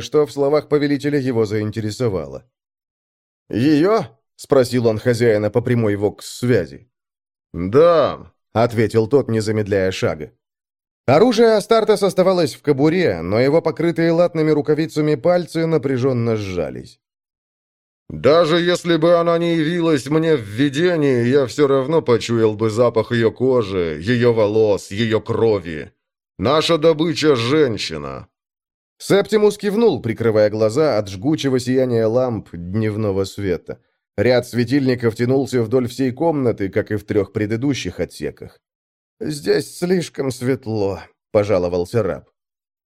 Что в словах повелителя его заинтересовало. «Ее?» — спросил он хозяина по прямой вокс-связи. «Да», — ответил тот, не замедляя шага. Оружие Астартес оставалось в кобуре, но его покрытые латными рукавицами пальцы напряженно сжались. «Даже если бы она не явилась мне в видении, я все равно почуял бы запах ее кожи, ее волос, ее крови. Наша добыча — женщина». Септимус кивнул, прикрывая глаза от жгучего сияния ламп дневного света. Ряд светильников тянулся вдоль всей комнаты, как и в трех предыдущих отсеках. «Здесь слишком светло», — пожаловался раб.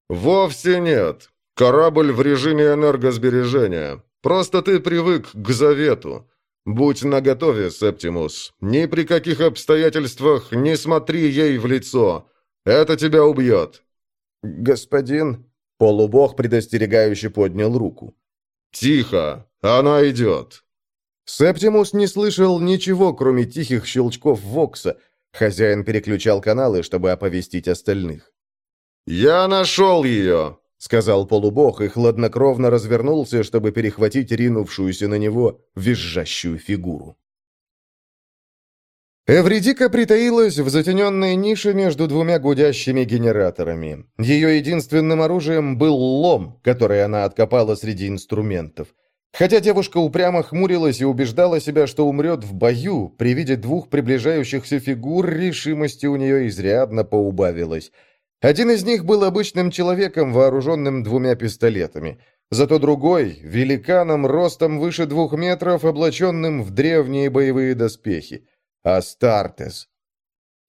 «Вовсе нет. Корабль в режиме энергосбережения. Просто ты привык к завету. Будь наготове, Септимус. Ни при каких обстоятельствах не смотри ей в лицо. Это тебя убьет». «Господин...» Полубог предостерегающе поднял руку. «Тихо! Она идет!» Септимус не слышал ничего, кроме тихих щелчков Вокса. Хозяин переключал каналы, чтобы оповестить остальных. «Я нашел ее!» — сказал полубог и хладнокровно развернулся, чтобы перехватить ринувшуюся на него визжащую фигуру. Эвредика притаилась в затененной нише между двумя гудящими генераторами. Ее единственным оружием был лом, который она откопала среди инструментов. Хотя девушка упрямо хмурилась и убеждала себя, что умрет в бою, при виде двух приближающихся фигур решимости у нее изрядно поубавилась – один из них был обычным человеком, вооруженным двумя пистолетами. Зато другой — великаном ростом выше двух метров, облаченным в древние боевые доспехи. Астартес.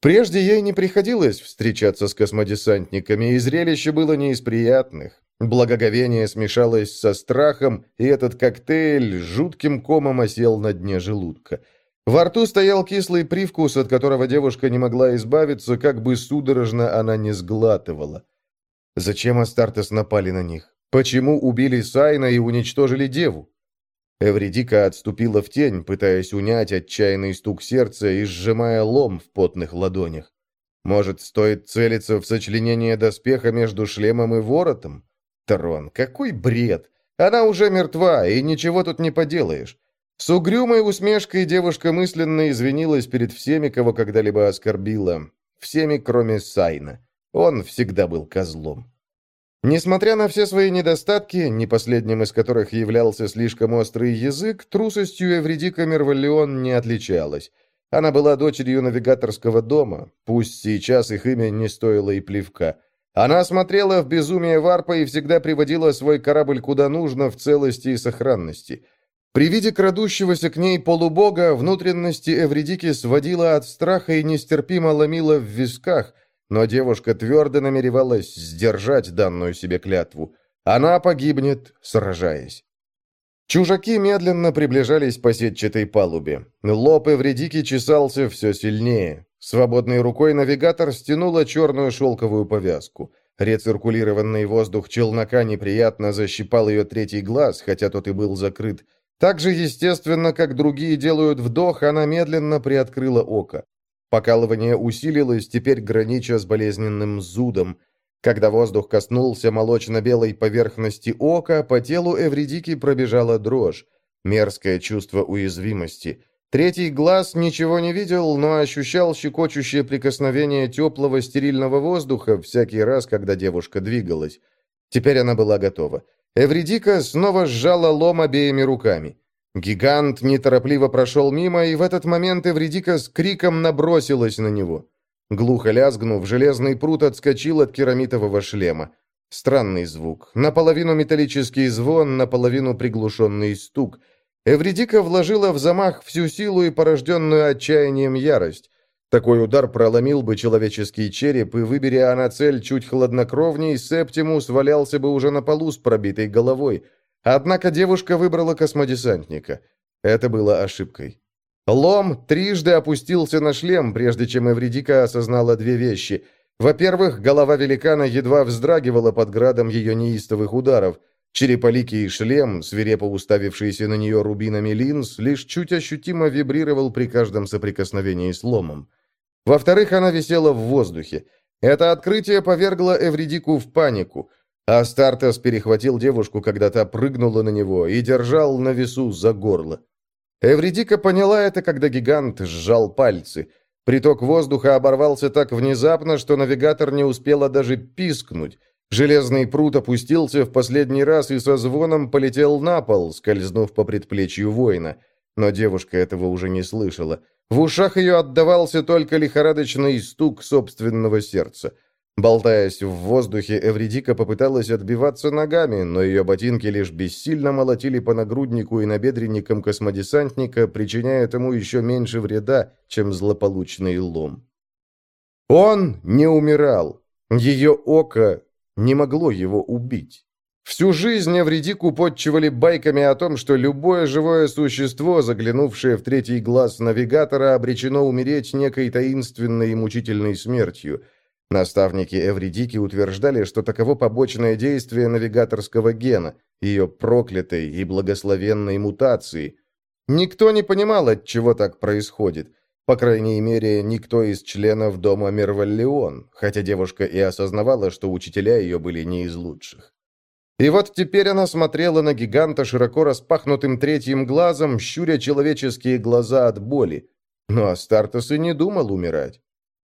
Прежде ей не приходилось встречаться с космодесантниками, и зрелище было не из приятных. Благоговение смешалось со страхом, и этот коктейль жутким комом осел на дне желудка. Во рту стоял кислый привкус, от которого девушка не могла избавиться, как бы судорожно она не сглатывала. Зачем Астартес напали на них? Почему убили Сайна и уничтожили деву? Эвредика отступила в тень, пытаясь унять отчаянный стук сердца и сжимая лом в потных ладонях. Может, стоит целиться в сочленение доспеха между шлемом и воротом? Трон, какой бред! Она уже мертва, и ничего тут не поделаешь. С угрюмой усмешкой девушка мысленно извинилась перед всеми, кого когда-либо оскорбила. Всеми, кроме Сайна. Он всегда был козлом. Несмотря на все свои недостатки, не последним из которых являлся слишком острый язык, трусостью Эвредика Мервалион не отличалась. Она была дочерью навигаторского дома, пусть сейчас их имя не стоило и плевка. Она смотрела в безумие варпа и всегда приводила свой корабль куда нужно в целости и сохранности – при виде крадущегося к ней полубога внутренности Эвредики сводила от страха и нестерпимо ломила в висках, но девушка твердо намеревалась сдержать данную себе клятву. Она погибнет, сражаясь. Чужаки медленно приближались по сетчатой палубе. Лоб Эвредики чесался все сильнее. Свободной рукой навигатор стянула черную шелковую повязку. Рециркулированный воздух челнока неприятно защипал ее третий глаз, хотя тот и был закрыт. Так же естественно, как другие делают вдох, она медленно приоткрыла око. Покалывание усилилось, теперь гранича с болезненным зудом. Когда воздух коснулся молочно-белой поверхности ока, по телу Эвредики пробежала дрожь. Мерзкое чувство уязвимости. Третий глаз ничего не видел, но ощущал щекочущее прикосновение теплого стерильного воздуха всякий раз, когда девушка двигалась. Теперь она была готова. Эвредика снова сжала лом обеими руками. Гигант неторопливо прошел мимо, и в этот момент Эвредика с криком набросилась на него. Глухо лязгнув, железный пруд отскочил от керамитового шлема. Странный звук. Наполовину металлический звон, наполовину приглушенный стук. Эвредика вложила в замах всю силу и порожденную отчаянием ярость. Такой удар проломил бы человеческий череп, и, выбери она цель чуть хладнокровней, Септимус валялся бы уже на полу с пробитой головой. Однако девушка выбрала космодесантника. Это было ошибкой. Лом трижды опустился на шлем, прежде чем Эвредика осознала две вещи. Во-первых, голова великана едва вздрагивала под градом ее неистовых ударов. Череполикий шлем, свирепо уставившийся на нее рубинами линз, лишь чуть ощутимо вибрировал при каждом соприкосновении с ломом. Во-вторых, она висела в воздухе. Это открытие повергло Эвредику в панику. Астартес перехватил девушку, когда та прыгнула на него, и держал на весу за горло. Эвредика поняла это, когда гигант сжал пальцы. Приток воздуха оборвался так внезапно, что навигатор не успела даже пискнуть. Железный прут опустился в последний раз и со звоном полетел на пол, скользнув по предплечью воина. Но девушка этого уже не слышала. В ушах ее отдавался только лихорадочный стук собственного сердца. Болтаясь в воздухе, Эвредика попыталась отбиваться ногами, но ее ботинки лишь бессильно молотили по нагруднику и набедренникам космодесантника, причиняя тому еще меньше вреда, чем злополучный лом. Он не умирал. Ее око не могло его убить. Всю жизнь Эвредику подчивали байками о том, что любое живое существо, заглянувшее в третий глаз навигатора, обречено умереть некой таинственной и мучительной смертью – Наставники Эвридики утверждали, что таково побочное действие навигаторского гена, ее проклятой и благословенной мутации. Никто не понимал, от чего так происходит. По крайней мере, никто из членов дома Мерваллеон, хотя девушка и осознавала, что учителя ее были не из лучших. И вот теперь она смотрела на гиганта широко распахнутым третьим глазом, щуря человеческие глаза от боли. Но Астартес и не думал умирать.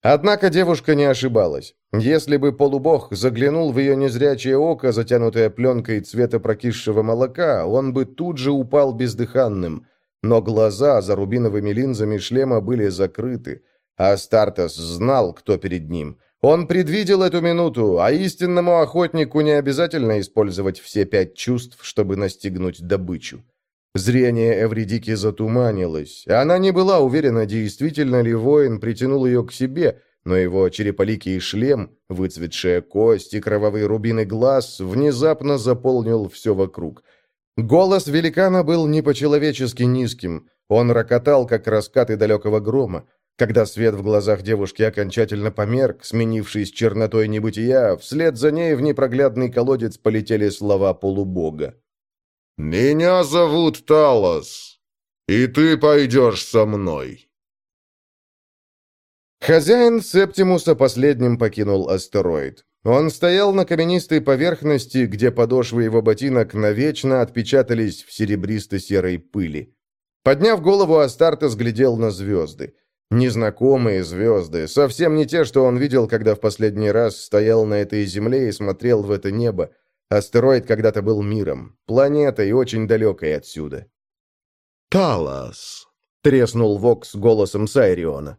Однако девушка не ошибалась. Если бы полубог заглянул в ее незрячее око, затянутое пленкой цвета прокисшего молока, он бы тут же упал бездыханным. Но глаза за рубиновыми линзами шлема были закрыты. А Стартас знал, кто перед ним. Он предвидел эту минуту, а истинному охотнику не обязательно использовать все пять чувств, чтобы настигнуть добычу. Зрение Эвридики затуманилось. Она не была уверена, действительно ли воин притянул ее к себе, но его череполикий шлем, выцветшая кость и кровавые рубины глаз внезапно заполнил все вокруг. Голос великана был не по-человечески низким. Он рокотал, как раскаты далекого грома. Когда свет в глазах девушки окончательно померк, сменившись чернотой небытия, вслед за ней в непроглядный колодец полетели слова полубога. «Меня зовут Талос, и ты пойдешь со мной». Хозяин Септимуса последним покинул астероид. Он стоял на каменистой поверхности, где подошвы его ботинок навечно отпечатались в серебристо-серой пыли. Подняв голову, Астартес глядел на звезды. Незнакомые звезды, совсем не те, что он видел, когда в последний раз стоял на этой земле и смотрел в это небо. Астероид когда-то был миром, планетой очень далекой отсюда. «Талас!» — треснул Вокс голосом Сайриона.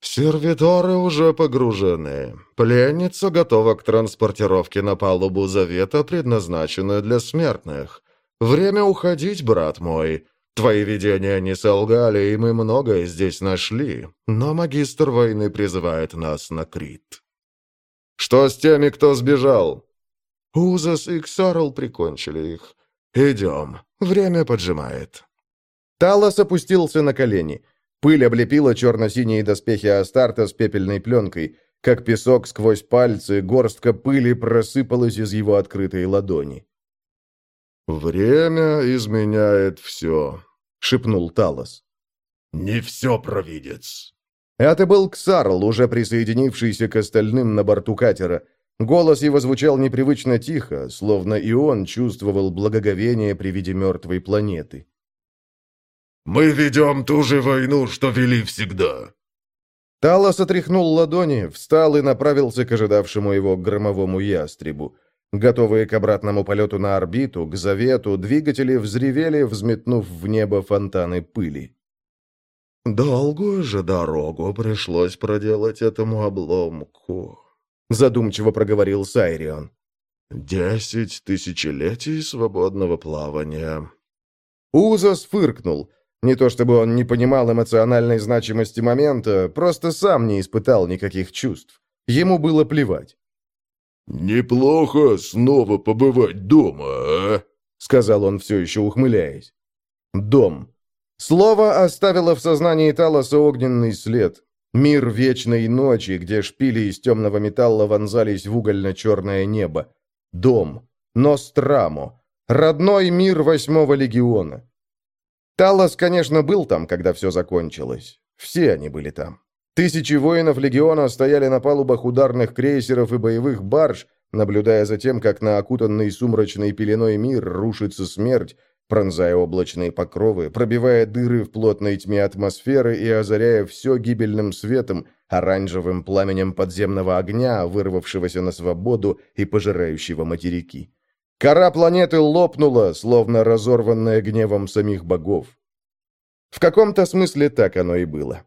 «Сервиторы уже погружены. Пленница готова к транспортировке на палубу Завета, предназначенную для смертных. Время уходить, брат мой. Твои видения не солгали, и мы многое здесь нашли, но магистр войны призывает нас на Крит». «Что с теми, кто сбежал?» Узас и Ксарл прикончили их. Идем. Время поджимает». Талос опустился на колени. Пыль облепила черно-синие доспехи Астарта с пепельной пленкой. Как песок сквозь пальцы, горстка пыли просыпалась из его открытой ладони. «Время изменяет все», — шепнул Талос. «Не все, провидец». Это был Ксарл, уже присоединившийся к остальным на борту катера. Голос его звучал непривычно тихо, словно и он чувствовал благоговение при виде мертвой планеты. «Мы ведем ту же войну, что вели всегда». Талос отряхнул ладони, встал и направился к ожидавшему его громовому ястребу. Готовые к обратному полету на орбиту, к завету, двигатели взревели, взметнув в небо фонтаны пыли. «Долгую же дорогу пришлось проделать этому обломку», задумчиво проговорил Сайрион. «Десять тысячелетий свободного плавания». Узас фыркнул. Не то чтобы он не понимал эмоциональной значимости момента, просто сам не испытал никаких чувств. Ему было плевать. «Неплохо снова побывать дома, а?» — сказал он, все еще ухмыляясь. «Дом». Слово оставило в сознании Талоса огненный след. Мир вечной ночи, где шпили из темного металла вонзались в угольно-черное небо. Дом. Нострамо. Родной мир восьмого легиона. Талос, конечно, был там, когда все закончилось. Все они были там. Тысячи воинов легиона стояли на палубах ударных крейсеров и боевых барж, наблюдая за тем, как на окутанный сумрачной пеленой мир рушится смерть, пронзая облачные покровы, пробивая дыры в плотной тьме атмосферы и озаряя все гибельным светом, оранжевым пламенем подземного огня, вырвавшегося на свободу и пожирающего материки. Кора планеты лопнула, словно разорванная гневом самих богов. В каком-то смысле так оно и было.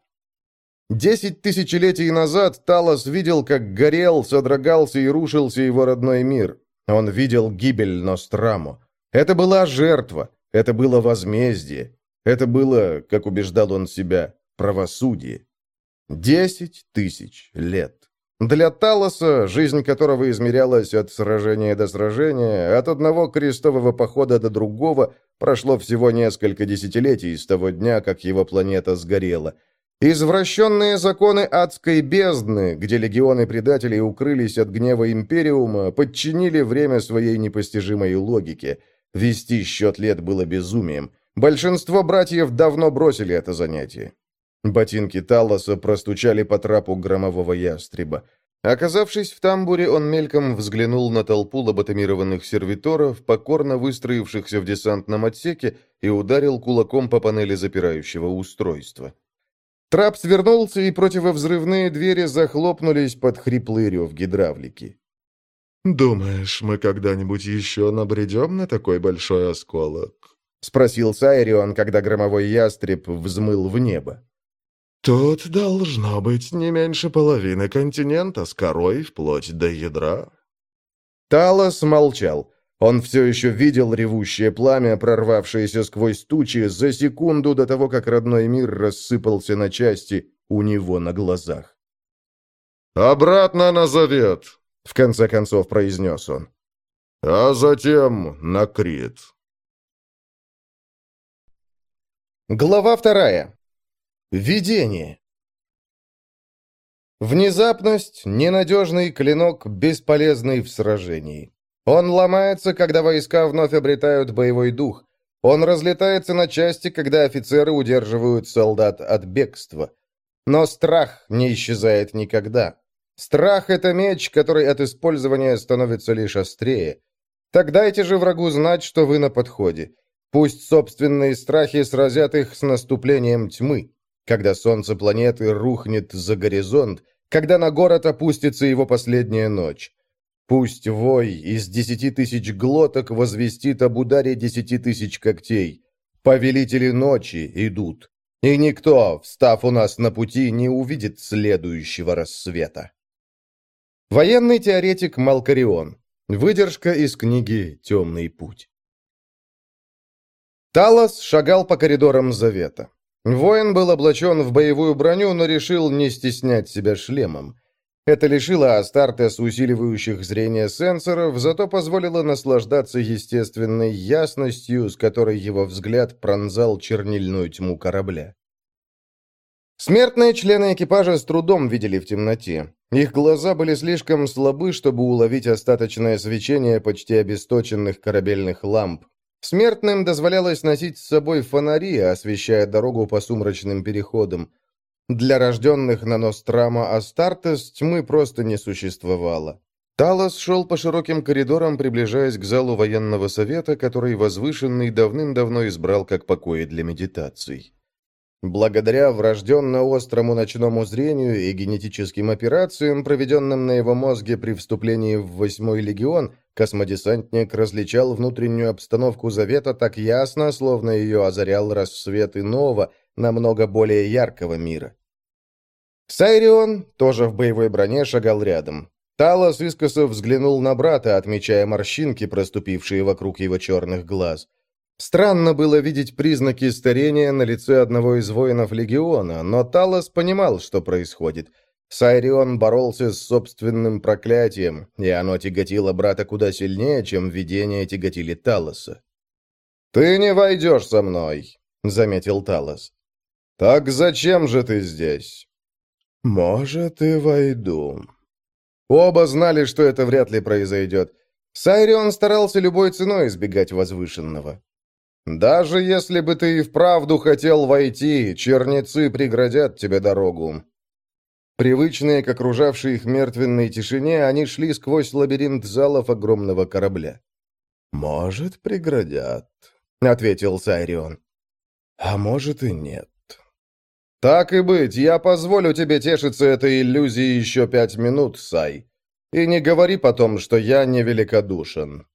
Десять тысячелетий назад Талос видел, как горел, содрогался и рушился его родной мир. Он видел гибель Ностраму. Это была жертва, это было возмездие, это было, как убеждал он себя, правосудие. Десять тысяч лет. Для Талоса, жизнь которого измерялась от сражения до сражения, от одного крестового похода до другого, прошло всего несколько десятилетий с того дня, как его планета сгорела. Извращенные законы адской бездны, где легионы предателей укрылись от гнева Империума, подчинили время своей непостижимой логике – Вести счет лет было безумием. Большинство братьев давно бросили это занятие. Ботинки Талоса простучали по трапу громового ястреба. Оказавшись в тамбуре, он мельком взглянул на толпу лоботомированных сервиторов, покорно выстроившихся в десантном отсеке, и ударил кулаком по панели запирающего устройства. Трап свернулся, и противовзрывные двери захлопнулись под хриплый рев гидравлики. «Думаешь, мы когда-нибудь еще набредем на такой большой осколок?» — спросил Сайрион, когда громовой ястреб взмыл в небо. «Тут должно быть не меньше половины континента с корой вплоть до ядра». Талос молчал. Он все еще видел ревущее пламя, прорвавшееся сквозь тучи за секунду до того, как родной мир рассыпался на части у него на глазах. «Обратно на завет!» — в конце концов произнес он. «А затем на Крит». Глава вторая. Видение. Внезапность — ненадежный клинок, бесполезный в сражении. Он ломается, когда войска вновь обретают боевой дух. Он разлетается на части, когда офицеры удерживают солдат от бегства. Но страх не исчезает никогда. Страх — это меч, который от использования становится лишь острее. Так дайте же врагу знать, что вы на подходе. Пусть собственные страхи сразят их с наступлением тьмы, когда солнце планеты рухнет за горизонт, когда на город опустится его последняя ночь. Пусть вой из десяти тысяч глоток возвестит об ударе десяти тысяч когтей. Повелители ночи идут. И никто, встав у нас на пути, не увидит следующего рассвета. Военный теоретик Малкарион. Выдержка из книги «Темный путь». Талос шагал по коридорам Завета. Воин был облачен в боевую броню, но решил не стеснять себя шлемом. Это лишило Астартес усиливающих зрение сенсоров, зато позволило наслаждаться естественной ясностью, с которой его взгляд пронзал чернильную тьму корабля. Смертные члены экипажа с трудом видели в темноте. Их глаза были слишком слабы, чтобы уловить остаточное свечение почти обесточенных корабельных ламп. Смертным дозволялось носить с собой фонари, освещая дорогу по сумрачным переходам. Для рожденных на Нострама Астартес тьмы просто не существовало. Талос шел по широким коридорам, приближаясь к залу военного совета, который возвышенный давным-давно избрал как покои для медитаций. Благодаря врожденно-острому ночному зрению и генетическим операциям, проведенным на его мозге при вступлении в Восьмой легион, космодесантник различал внутреннюю обстановку Завета так ясно, словно ее озарял рассвет иного, намного более яркого мира. Сайрион, тоже в боевой броне, шагал рядом. Талос искоса взглянул на брата, отмечая морщинки, проступившие вокруг его черных глаз – Странно было видеть признаки старения на лице одного из воинов Легиона, но Талос понимал, что происходит. Сайрион боролся с собственным проклятием, и оно тяготило брата куда сильнее, чем видения тяготили Талоса. «Ты не войдешь со мной», — заметил Талос. «Так зачем же ты здесь?» «Может, и войду». Оба знали, что это вряд ли произойдет. Сайрион старался любой ценой избегать возвышенного. «Даже если бы ты и вправду хотел войти, черницы преградят тебе дорогу». Привычные к окружавшей их мертвенной тишине, они шли сквозь лабиринт залов огромного корабля. «Может, преградят», — ответил Сайрион. «А может и нет». «Так и быть, я позволю тебе тешиться этой иллюзией еще пять минут, Сай. И не говори потом, что я невеликодушен».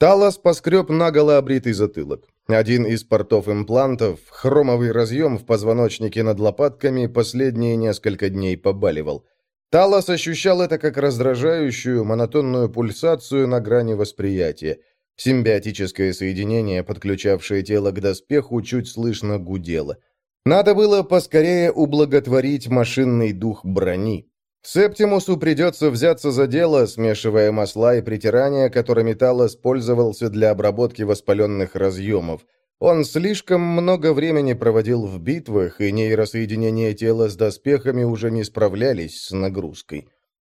Талос поскреб наголо обритый затылок. Один из портов имплантов, хромовый разъем в позвоночнике над лопатками, последние несколько дней побаливал. Талос ощущал это как раздражающую, монотонную пульсацию на грани восприятия. Симбиотическое соединение, подключавшее тело к доспеху, чуть слышно гудело. Надо было поскорее ублаготворить машинный дух брони. Септимусу придется взяться за дело, смешивая масла и притирания, которыми Талос пользовался для обработки воспаленных разъемов. Он слишком много времени проводил в битвах, и нейросоединения тела с доспехами уже не справлялись с нагрузкой.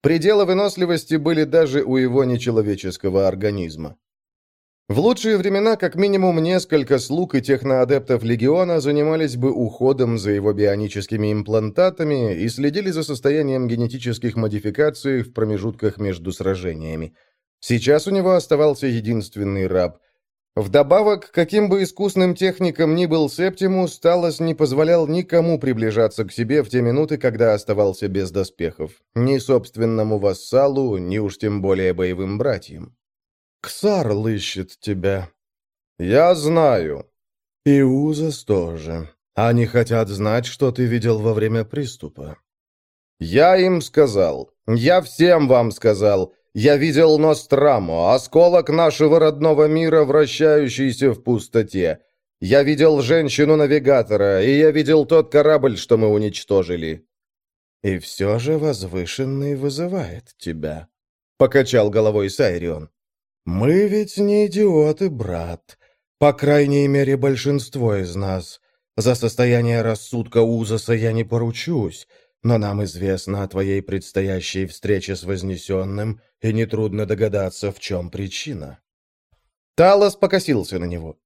Пределы выносливости были даже у его нечеловеческого организма. В лучшие времена как минимум несколько слуг и техноадептов Легиона занимались бы уходом за его бионическими имплантатами и следили за состоянием генетических модификаций в промежутках между сражениями. Сейчас у него оставался единственный раб. Вдобавок, каким бы искусным техником ни был Септимус, Талос не позволял никому приближаться к себе в те минуты, когда оставался без доспехов. Ни собственному вассалу, ни уж тем более боевым братьям. Ксарл ищет тебя». «Я знаю». «И Узас тоже. Они хотят знать, что ты видел во время приступа». «Я им сказал. Я всем вам сказал. Я видел Ностраму, осколок нашего родного мира, вращающийся в пустоте. Я видел женщину-навигатора, и я видел тот корабль, что мы уничтожили». «И все же возвышенный вызывает тебя», — покачал головой Сайрион. «Мы ведь не идиоты, брат. По крайней мере, большинство из нас. За состояние рассудка Узаса я не поручусь, но нам известно о твоей предстоящей встрече с Вознесенным, и нетрудно догадаться, в чем причина». Талос покосился на него.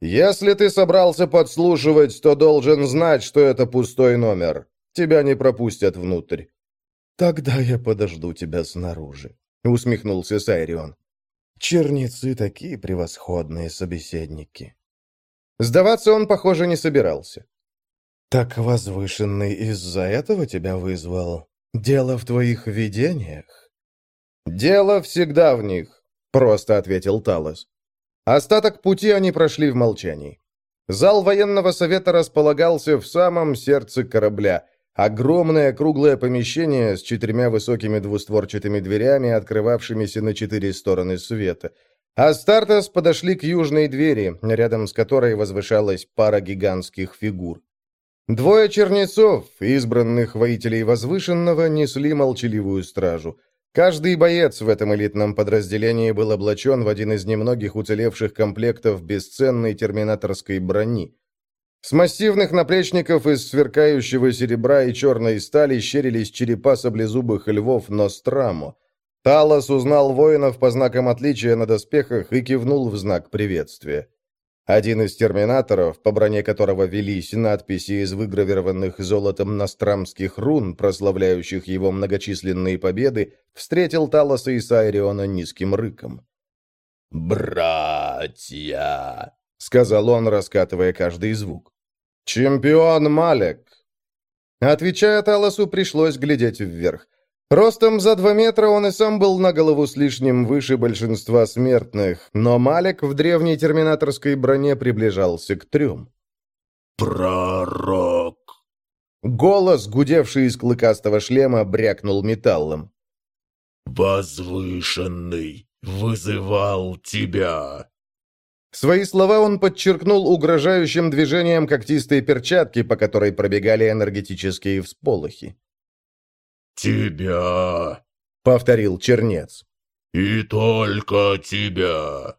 «Если ты собрался подслушивать, то должен знать, что это пустой номер. Тебя не пропустят внутрь». «Тогда я подожду тебя снаружи», — усмехнулся Сайрион. Черницы такие превосходные собеседники. Сдаваться он, похоже, не собирался. Так возвышенный из-за этого тебя вызвал? Дело в твоих видениях? Дело всегда в них, просто ответил Талос. Остаток пути они прошли в молчании. Зал военного совета располагался в самом сердце корабля, Огромное круглое помещение с четырьмя высокими двустворчатыми дверями, открывавшимися на четыре стороны света. Астартес подошли к южной двери, рядом с которой возвышалась пара гигантских фигур. Двое чернецов, избранных воителей возвышенного, несли молчаливую стражу. Каждый боец в этом элитном подразделении был облачен в один из немногих уцелевших комплектов бесценной терминаторской брони. С массивных наплечников из сверкающего серебра и черной стали щерились черепа саблезубых львов Нострамо. Талос узнал воинов по знакам отличия на доспехах и кивнул в знак приветствия. Один из терминаторов, по броне которого велись надписи из выгравированных золотом настрамских рун, прославляющих его многочисленные победы, встретил Талоса и Сайриона низким рыком. «Братья!» — сказал он, раскатывая каждый звук. «Чемпион Малек!» Отвечая Талосу, пришлось глядеть вверх. Ростом за два метра он и сам был на голову с лишним выше большинства смертных, но Малек в древней терминаторской броне приближался к трем. «Пророк!» Голос, гудевший из клыкастого шлема, брякнул металлом. «Возвышенный вызывал тебя!» Свои слова он подчеркнул угрожающим движением когтистой перчатки, по которой пробегали энергетические всполохи. «Тебя!» — повторил Чернец. «И только тебя!»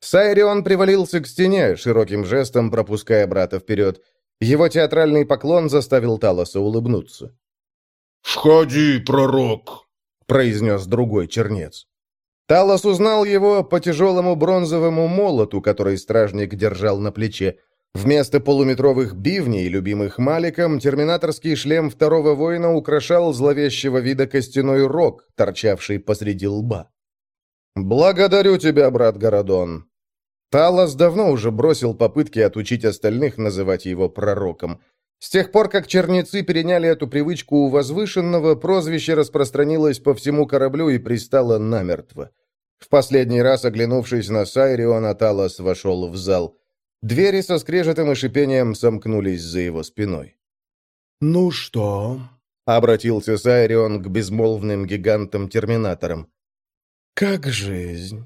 Сайрион привалился к стене, широким жестом пропуская брата вперед. Его театральный поклон заставил Талоса улыбнуться. «Входи, пророк!» — произнес другой чернец. Талос узнал его по тяжелому бронзовому молоту, который стражник держал на плече. Вместо полуметровых бивней, любимых Маликом, терминаторский шлем второго воина украшал зловещего вида костяной рог, торчавший посреди лба. «Благодарю тебя, брат Городон». Талос давно уже бросил попытки отучить остальных называть его пророком. С тех пор, как черницы переняли эту привычку у возвышенного, прозвище распространилось по всему кораблю и пристало намертво. В последний раз, оглянувшись на Сайриона, Талос вошел в зал. Двери со скрежетом и шипением сомкнулись за его спиной. «Ну что?» — обратился Сайрион к безмолвным гигантам-терминаторам. «Как жизнь?»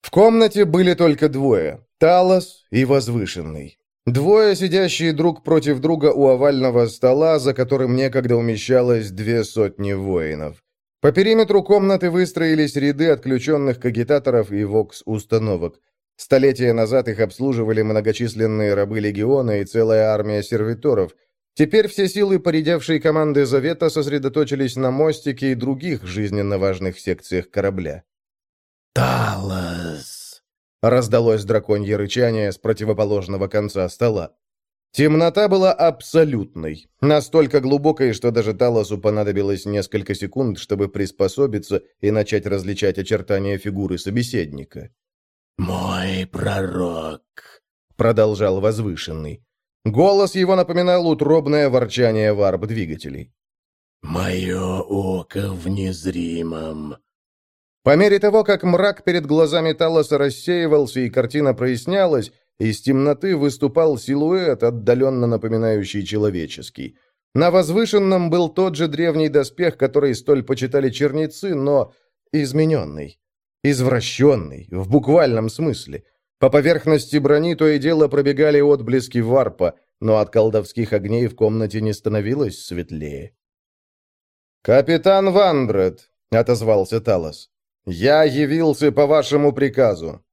В комнате были только двое — Талос и Возвышенный. Двое, сидящие друг против друга у овального стола, за которым некогда умещалось две сотни воинов. По периметру комнаты выстроились ряды отключенных кагитаторов и вокс-установок. Столетия назад их обслуживали многочисленные рабы легиона и целая армия сервиторов. Теперь все силы поредевшей команды Завета сосредоточились на мостике и других жизненно важных секциях корабля. «Талос!» — раздалось драконье рычание с противоположного конца стола. Темнота была абсолютной, настолько глубокой, что даже Талосу понадобилось несколько секунд, чтобы приспособиться и начать различать очертания фигуры собеседника. «Мой пророк», — продолжал возвышенный. Голос его напоминал утробное ворчание варп-двигателей. «Мое око в незримом». По мере того, как мрак перед глазами Талоса рассеивался и картина прояснялась, из темноты выступал силуэт, отдаленно напоминающий человеческий. На возвышенном был тот же древний доспех, который столь почитали черницы, но измененный. Извращенный, в буквальном смысле. По поверхности брони то и дело пробегали отблески варпа, но от колдовских огней в комнате не становилось светлее. «Капитан Вандред», — отозвался Талос, — «я явился по вашему приказу».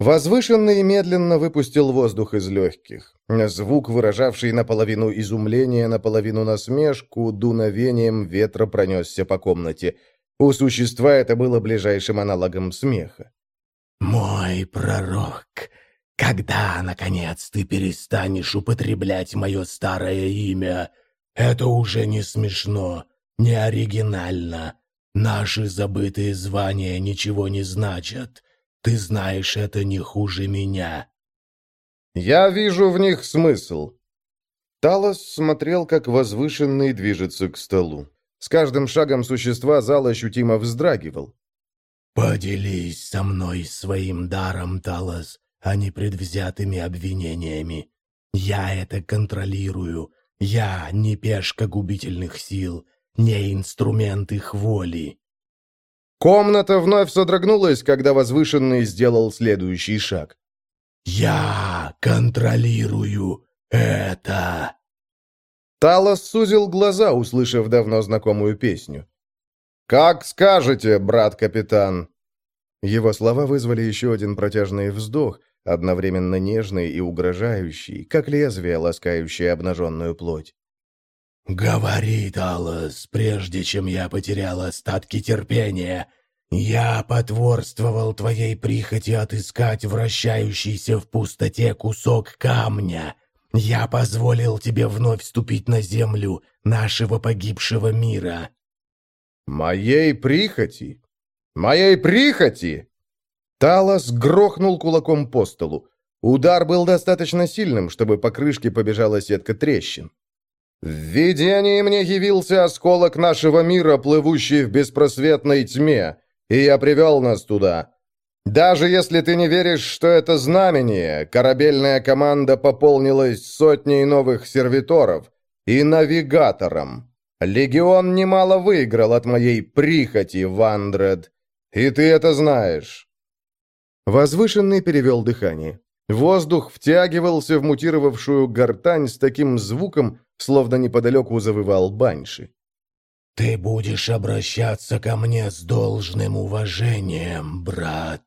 Возвышенный медленно выпустил воздух из легких. Звук, выражавший наполовину изумление, наполовину насмешку, дуновением ветра пронесся по комнате — у существа это было ближайшим аналогом смеха. «Мой пророк, когда, наконец, ты перестанешь употреблять мое старое имя? Это уже не смешно, не оригинально. Наши забытые звания ничего не значат. Ты знаешь это не хуже меня». «Я вижу в них смысл». Талос смотрел, как возвышенный движется к столу. С каждым шагом существа зал ощутимо вздрагивал. «Поделись со мной своим даром, Талос, а не предвзятыми обвинениями. Я это контролирую. Я не пешка губительных сил, не инструмент их воли». Комната вновь содрогнулась, когда возвышенный сделал следующий шаг. «Я контролирую это!» Талос сузил глаза, услышав давно знакомую песню. «Как скажете, брат-капитан!» Его слова вызвали еще один протяжный вздох, одновременно нежный и угрожающий, как лезвие, ласкающее обнаженную плоть. «Говори, Талос, прежде чем я потерял остатки терпения. Я потворствовал твоей прихоти отыскать вращающийся в пустоте кусок камня, я позволил тебе вновь вступить на землю нашего погибшего мира». «Моей прихоти? Моей прихоти?» Талос грохнул кулаком по столу. Удар был достаточно сильным, чтобы по крышке побежала сетка трещин. В видении мне явился осколок нашего мира, плывущий в беспросветной тьме, и я привел нас туда. Даже если ты не веришь, что это знамение, корабельная команда пополнилась сотней новых сервиторов и навигатором. Легион немало выиграл от моей прихоти, Вандред, и ты это знаешь». Возвышенный перевел дыхание. Воздух втягивался в мутировавшую гортань с таким звуком, словно неподалеку завывал банши. «Ты будешь обращаться ко мне с должным уважением, брат».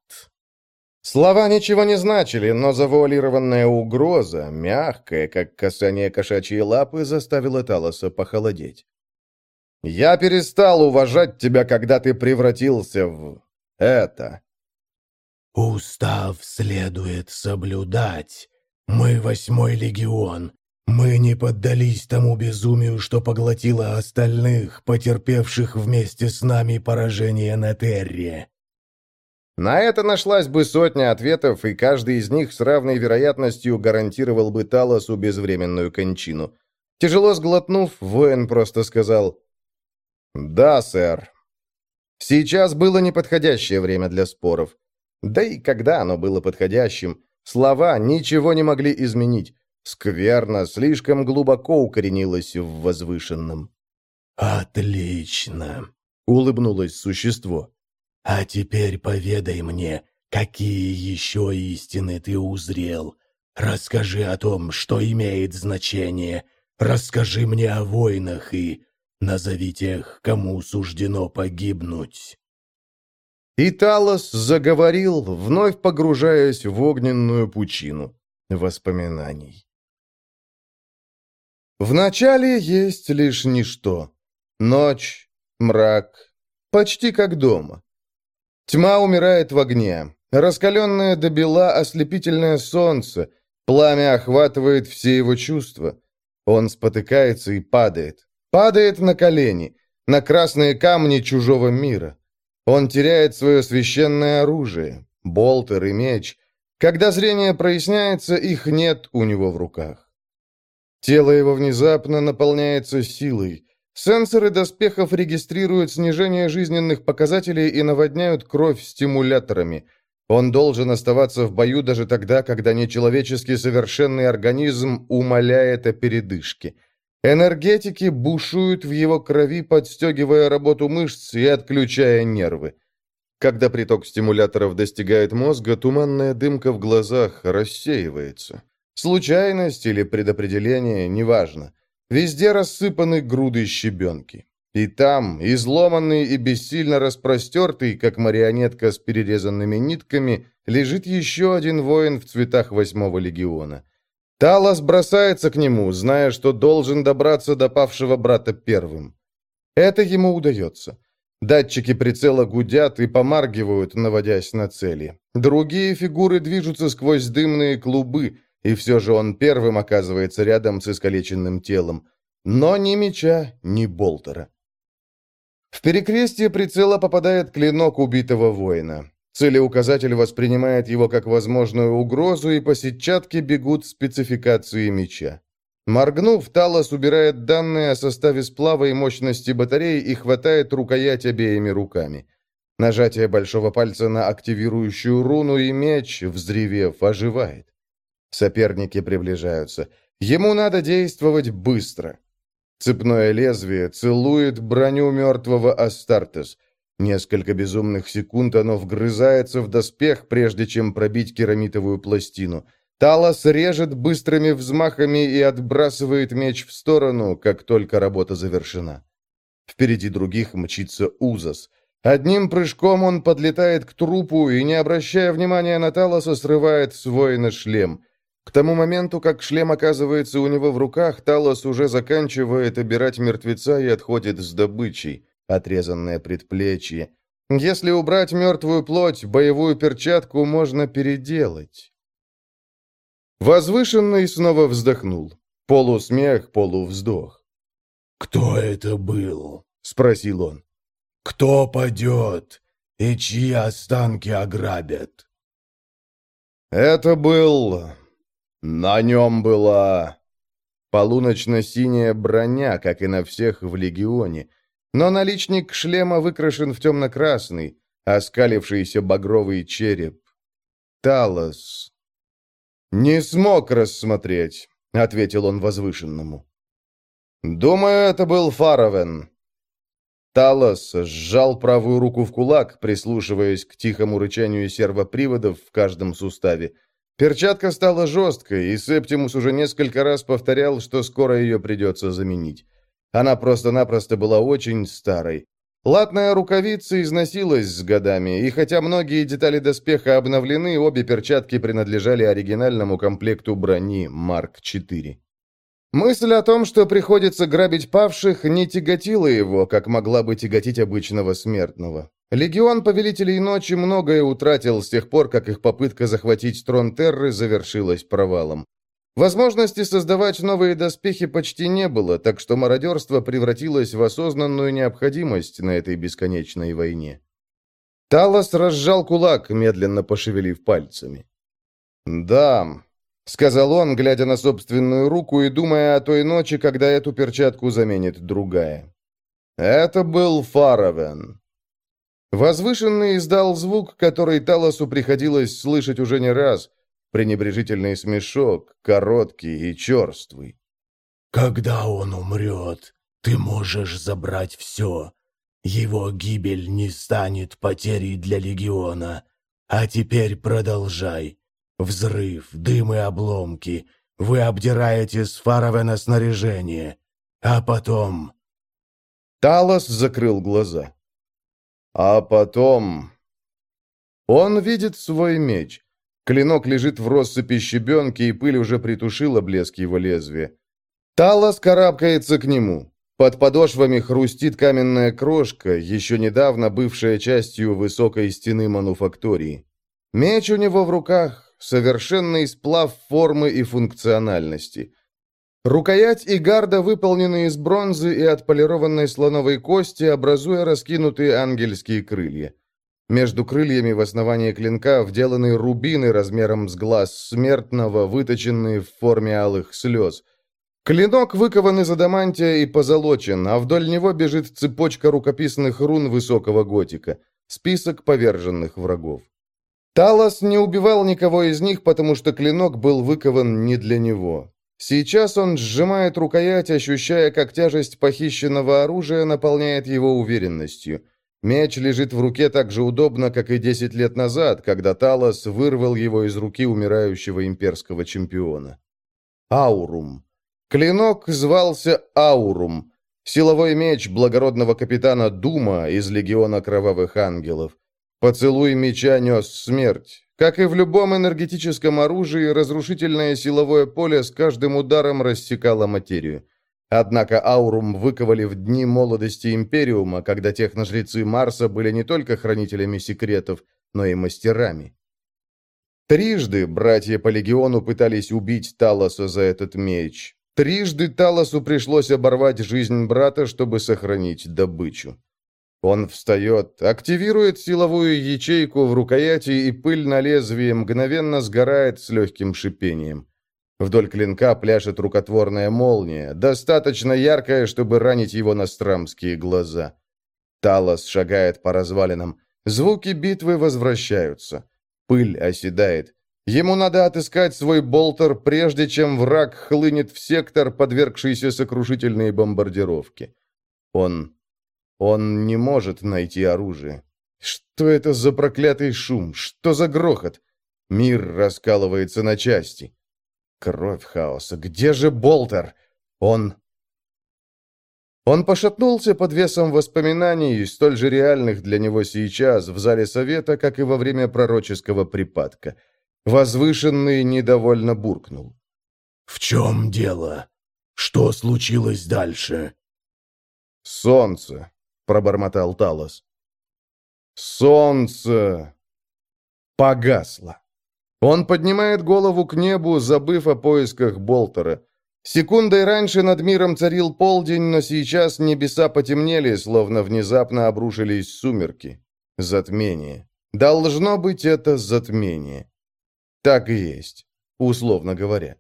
Слова ничего не значили, но завуалированная угроза, мягкая, как касание кошачьей лапы, заставила Талоса похолодеть. «Я перестал уважать тебя, когда ты превратился в... это». Устав следует соблюдать. Мы восьмой легион. Мы не поддались тому безумию, что поглотило остальных, потерпевших вместе с нами поражение на Терре. На это нашлась бы сотня ответов, и каждый из них с равной вероятностью гарантировал бы Талосу безвременную кончину. Тяжело сглотнув, воин просто сказал «Да, сэр». Сейчас было неподходящее время для споров. Да и когда оно было подходящим, слова ничего не могли изменить. Скверно, слишком глубоко укоренилось в возвышенном. «Отлично!» — улыбнулось существо. А теперь поведай мне, какие еще истины ты узрел. Расскажи о том, что имеет значение. Расскажи мне о войнах и назови тех, кому суждено погибнуть». И Талос заговорил, вновь погружаясь в огненную пучину воспоминаний. Вначале есть лишь ничто. Ночь, мрак, почти как дома. Тьма умирает в огне. Раскаленное до бела ослепительное солнце. Пламя охватывает все его чувства. Он спотыкается и падает. Падает на колени, на красные камни чужого мира. Он теряет свое священное оружие, болтер и меч. Когда зрение проясняется, их нет у него в руках. Тело его внезапно наполняется силой. Сенсоры доспехов регистрируют снижение жизненных показателей и наводняют кровь стимуляторами. Он должен оставаться в бою даже тогда, когда нечеловечески совершенный организм умоляет о передышке. Энергетики бушуют в его крови, подстегивая работу мышц и отключая нервы. Когда приток стимуляторов достигает мозга, туманная дымка в глазах рассеивается. Случайность или предопределение, неважно. Везде рассыпаны груды щебенки. И там, изломанный и бессильно распростертый, как марионетка с перерезанными нитками, лежит еще один воин в цветах восьмого легиона. Талос бросается к нему, зная, что должен добраться до павшего брата первым. Это ему удается. Датчики прицела гудят и помаргивают, наводясь на цели. Другие фигуры движутся сквозь дымные клубы, и все же он первым оказывается рядом с искалеченным телом. Но ни меча, ни болтера. В перекрестие прицела попадает клинок убитого воина. Целеуказатель воспринимает его как возможную угрозу, и по сетчатке бегут спецификации меча. Моргнув, Талос убирает данные о составе сплава и мощности батареи и хватает рукоять обеими руками. Нажатие большого пальца на активирующую руну, и меч, взревев, оживает. Соперники приближаются. Ему надо действовать быстро. Цепное лезвие целует броню мертвого Астартес. Несколько безумных секунд оно вгрызается в доспех, прежде чем пробить керамитовую пластину. Талос режет быстрыми взмахами и отбрасывает меч в сторону, как только работа завершена. Впереди других мчится Узас. Одним прыжком он подлетает к трупу и, не обращая внимания на Талоса, срывает с воина шлем. К тому моменту, как шлем оказывается у него в руках, Талос уже заканчивает обирать мертвеца и отходит с добычей, отрезанное предплечье. Если убрать мертвую плоть, боевую перчатку можно переделать. Возвышенный снова вздохнул. Полусмех, полувздох. «Кто это был?» — спросил он. «Кто падет и чьи останки ограбят?» «Это был на нем была полуночно-синяя броня, как и на всех в легионе, но наличник шлема выкрашен в темно-красный, оскалившийся багровый череп. Талос. «Не смог рассмотреть», — ответил он возвышенному. «Думаю, это был Фаровен». Талос сжал правую руку в кулак, прислушиваясь к тихому рычанию сервоприводов в каждом суставе, Перчатка стала жесткой, и Септимус уже несколько раз повторял, что скоро ее придется заменить. Она просто-напросто была очень старой. Латная рукавица износилась с годами, и хотя многие детали доспеха обновлены, обе перчатки принадлежали оригинальному комплекту брони Марк-4. Мысль о том, что приходится грабить павших, не тяготила его, как могла бы тяготить обычного смертного. Легион Повелителей Ночи многое утратил с тех пор, как их попытка захватить трон Терры завершилась провалом. Возможности создавать новые доспехи почти не было, так что мародерство превратилось в осознанную необходимость на этой бесконечной войне. Талос разжал кулак, медленно пошевелив пальцами. «Да», — сказал он, глядя на собственную руку и думая о той ночи, когда эту перчатку заменит другая. «Это был Фаравен». Возвышенный издал звук, который Талосу приходилось слышать уже не раз, пренебрежительный смешок, короткий и черствый. «Когда он умрет, ты можешь забрать все. Его гибель не станет потерей для Легиона. А теперь продолжай. Взрыв, дым и обломки. Вы обдираете с Фаровена снаряжение. А потом...» Талос закрыл глаза. «А потом...» Он видит свой меч. Клинок лежит в россыпи щебенки, и пыль уже притушила блеск его лезвия. Талос карабкается к нему. Под подошвами хрустит каменная крошка, еще недавно бывшая частью высокой стены мануфактории. Меч у него в руках, совершенный сплав формы и функциональности. Рукоять и гарда выполнены из бронзы и отполированной слоновой кости, образуя раскинутые ангельские крылья. Между крыльями в основании клинка вделаны рубины размером с глаз смертного, выточенные в форме алых слез. Клинок выкован из адамантия и позолочен, а вдоль него бежит цепочка рукописных рун высокого готика. Список поверженных врагов. Талос не убивал никого из них, потому что клинок был выкован не для него. Сейчас он сжимает рукоять, ощущая, как тяжесть похищенного оружия наполняет его уверенностью – Меч лежит в руке так же удобно, как и 10 лет назад, когда Талос вырвал его из руки умирающего имперского чемпиона. Аурум. Клинок звался Аурум, силовой меч благородного капитана Дума из Легиона Кровавых Ангелов. Поцелуй меча нес смерть. Как и в любом энергетическом оружии, разрушительное силовое поле с каждым ударом рассекало материю. Однако Аурум выковали в дни молодости Империума, когда техножрецы Марса были не только хранителями секретов, но и мастерами. Трижды братья по легиону пытались убить Талоса за этот меч. Трижды Талосу пришлось оборвать жизнь брата, чтобы сохранить добычу. Он встает, активирует силовую ячейку в рукояти, и пыль на лезвии мгновенно сгорает с легким шипением. Вдоль клинка пляшет рукотворная молния, достаточно яркая, чтобы ранить его на страмские глаза. Талос шагает по развалинам. Звуки битвы возвращаются. Пыль оседает. Ему надо отыскать свой болтер, прежде чем враг хлынет в сектор, подвергшийся сокрушительной бомбардировке. Он... он не может найти оружие. Что это за проклятый шум? Что за грохот? Мир раскалывается на части. Кровь хаоса. Где же Болтер? Он... Он пошатнулся под весом воспоминаний, столь же реальных для него сейчас, в зале совета, как и во время пророческого припадка. Возвышенный недовольно буркнул. «В чем дело? Что случилось дальше?» «Солнце», — пробормотал Талос. «Солнце...» погасло. Он поднимает голову к небу, забыв о поисках Болтера. Секундой раньше над миром царил полдень, но сейчас небеса потемнели, словно внезапно обрушились сумерки. Затмение. Должно быть это затмение. Так и есть, условно говоря.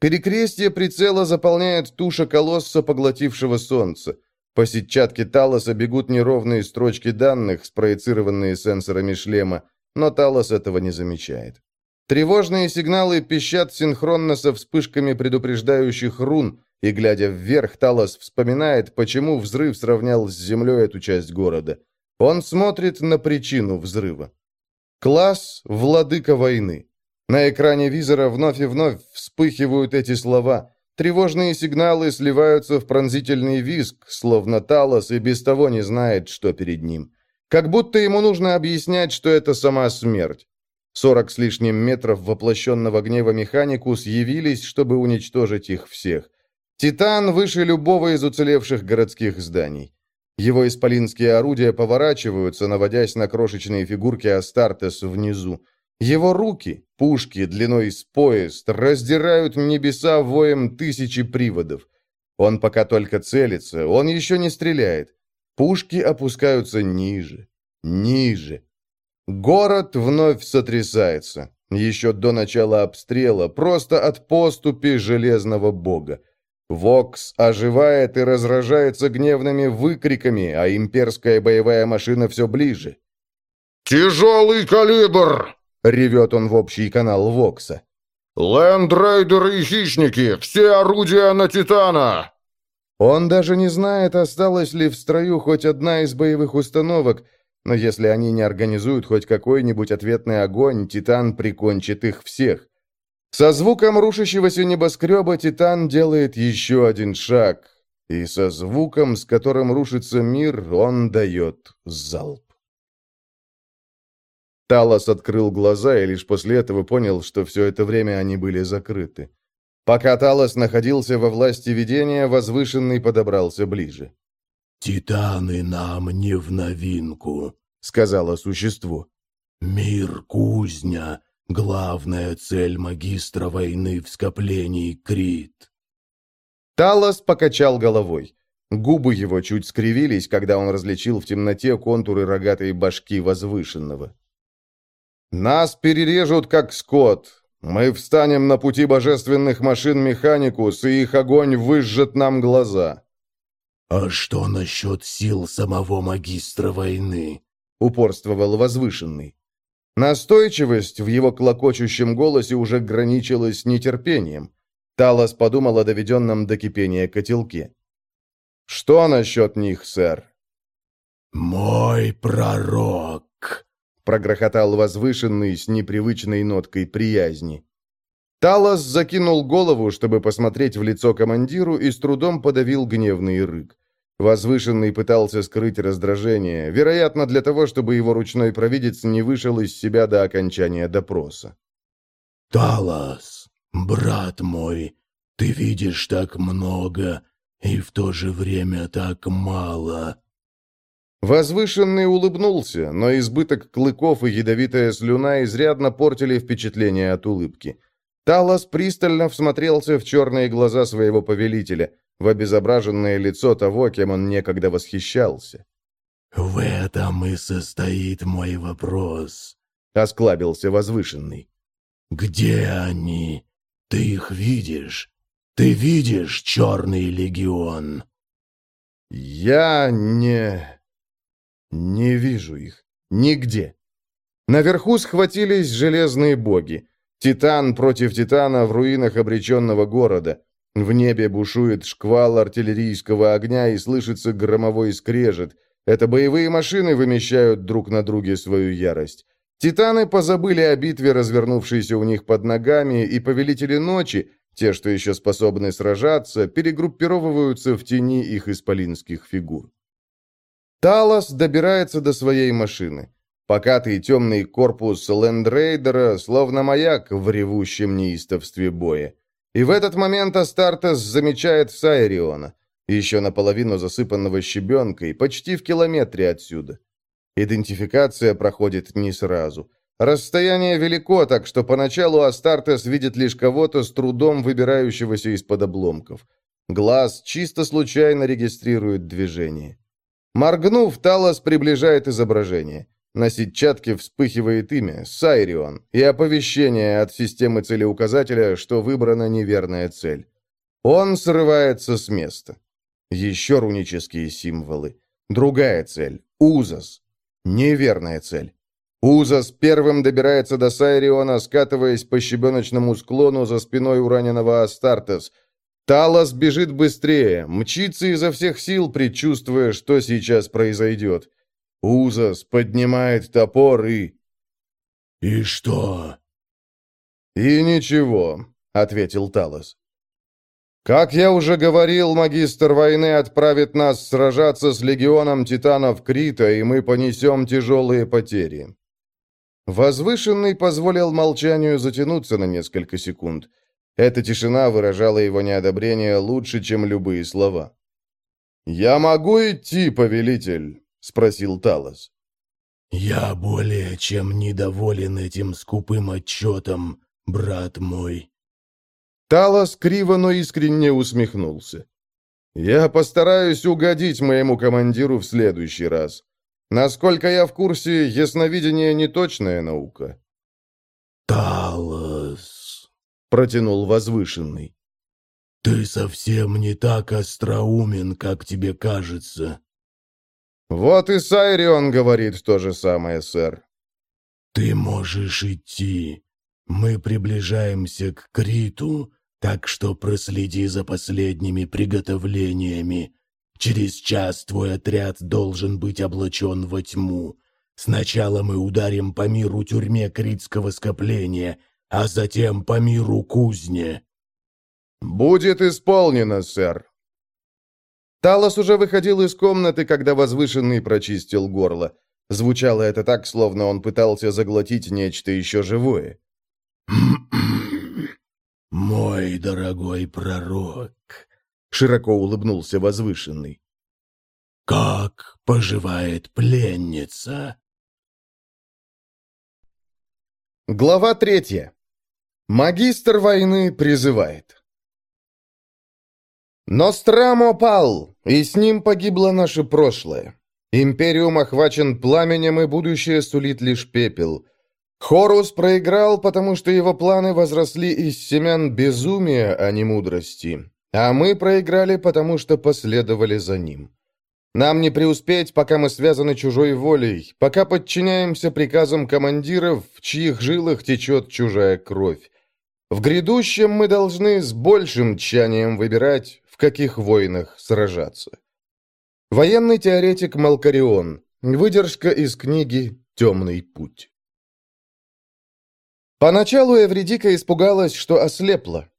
Перекрестие прицела заполняет туша колосса, поглотившего солнце. По сетчатке Талоса бегут неровные строчки данных, спроецированные сенсорами шлема, но Талос этого не замечает. Тревожные сигналы пищат синхронно со вспышками предупреждающих рун, и, глядя вверх, Талос вспоминает, почему взрыв сравнял с землей эту часть города. Он смотрит на причину взрыва. Класс «Владыка войны». На экране визора вновь и вновь вспыхивают эти слова. Тревожные сигналы сливаются в пронзительный визг, словно Талос и без того не знает, что перед ним. Как будто ему нужно объяснять, что это сама смерть. Сорок с лишним метров воплощенного гнева Механикус явились, чтобы уничтожить их всех. Титан выше любого из уцелевших городских зданий. Его исполинские орудия поворачиваются, наводясь на крошечные фигурки Астартес внизу. Его руки, пушки длиной с поезд, раздирают небеса воем тысячи приводов. Он пока только целится, он еще не стреляет. Пушки опускаются ниже, ниже. Город вновь сотрясается. Еще до начала обстрела, просто от поступи железного бога. Вокс оживает и разражается гневными выкриками, а имперская боевая машина все ближе. «Тяжелый калибр!» — ревет он в общий канал Вокса. «Лендрейдеры и хищники! Все орудия на Титана!» Он даже не знает, осталась ли в строю хоть одна из боевых установок, но если они не организуют хоть какой-нибудь ответный огонь, Титан прикончит их всех. Со звуком рушащегося небоскреба Титан делает еще один шаг, и со звуком, с которым рушится мир, он дает залп. Талос открыл глаза и лишь после этого понял, что все это время они были закрыты. Пока Талос находился во власти видения, Возвышенный подобрался ближе. «Титаны нам не в новинку», — сказала существо. «Мир кузня, главная цель магистра войны в скоплении Крит». Талос покачал головой. Губы его чуть скривились, когда он различил в темноте контуры рогатой башки Возвышенного. «Нас перережут, как скот. Мы встанем на пути божественных машин Механикус, и их огонь выжжет нам глаза». «А что насчет сил самого магистра войны?» — упорствовал Возвышенный. Настойчивость в его клокочущем голосе уже граничила с нетерпением. Талос подумал о доведенном до кипения котелке. «Что насчет них, сэр?» «Мой пророк!» — прогрохотал возвышенный с непривычной ноткой приязни. Талос закинул голову, чтобы посмотреть в лицо командиру, и с трудом подавил гневный рык. Возвышенный пытался скрыть раздражение, вероятно, для того, чтобы его ручной провидец не вышел из себя до окончания допроса. «Талос, брат мой, ты видишь так много и в то же время так мало». Возвышенный улыбнулся, но избыток клыков и ядовитая слюна изрядно портили впечатление от улыбки. Талос пристально всмотрелся в черные глаза своего повелителя, в обезображенное лицо того, кем он некогда восхищался. «В этом и состоит мой вопрос», — осклабился возвышенный. «Где они? Ты их видишь? Ты видишь Черный Легион?» «Я не... не вижу их. Нигде». Наверху схватились железные боги. Титан против Титана в руинах обреченного города. В небе бушует шквал артиллерийского огня и слышится громовой скрежет. Это боевые машины вымещают друг на друге свою ярость. Титаны позабыли о битве, развернувшейся у них под ногами, и повелители ночи, те, что еще способны сражаться, перегруппировываются в тени их исполинских фигур. Талос добирается до своей машины. Покатый темный корпус лендрейдера, словно маяк в ревущем неистовстве боя. И в этот момент Астартес замечает Сайриона, еще наполовину засыпанного щебенкой, почти в километре отсюда. Идентификация проходит не сразу. Расстояние велико, так что поначалу Астартес видит лишь кого-то с трудом выбирающегося из-под обломков. Глаз чисто случайно регистрирует движение. Моргнув, Талос приближает изображение. На сетчатке вспыхивает имя – Сайрион, и оповещение от системы целеуказателя, что выбрана неверная цель. Он срывается с места. Еще рунические символы. Другая цель – Узас. Неверная цель. Узас первым добирается до Сайриона, скатываясь по щебеночному склону за спиной у раненого Астартес. Талос бежит быстрее, мчится изо всех сил, предчувствуя, что сейчас произойдет – Узас поднимает топор и... «И что?» «И ничего», — ответил Талос. «Как я уже говорил, магистр войны отправит нас сражаться с легионом титанов Крита, и мы понесем тяжелые потери». Возвышенный позволил молчанию затянуться на несколько секунд. Эта тишина выражала его неодобрение лучше, чем любые слова. «Я могу идти, повелитель?» — спросил Талос. «Я более чем недоволен этим скупым отчетом, брат мой». Талос криво, но искренне усмехнулся. «Я постараюсь угодить моему командиру в следующий раз. Насколько я в курсе, ясновидение не точная наука». «Талос», — протянул возвышенный. «Ты совсем не так остроумен, как тебе кажется». «Вот и Сайрион говорит то же самое, сэр». «Ты можешь идти. Мы приближаемся к Криту, так что проследи за последними приготовлениями. Через час твой отряд должен быть облачен во тьму. Сначала мы ударим по миру тюрьме Критского скопления, а затем по миру кузне». «Будет исполнено, сэр». Талос уже выходил из комнаты, когда возвышенный прочистил горло. Звучало это так, словно он пытался заглотить нечто еще живое. «Мой дорогой пророк», — широко улыбнулся возвышенный. «Как поживает пленница?» Глава третья. Магистр войны призывает. Нострамо пал, и с ним погибло наше прошлое. Империум охвачен пламенем, и будущее сулит лишь пепел. Хорус проиграл, потому что его планы возросли из семян безумия, а не мудрости. А мы проиграли, потому что последовали за ним. Нам не преуспеть, пока мы связаны чужой волей, пока подчиняемся приказам командиров, в чьих жилах течет чужая кровь. В грядущем мы должны с большим тщанием выбирать, в каких войнах сражаться. Военный теоретик Малкарион. Выдержка из книги «Темный путь». Поначалу Эвредика испугалась, что ослепла.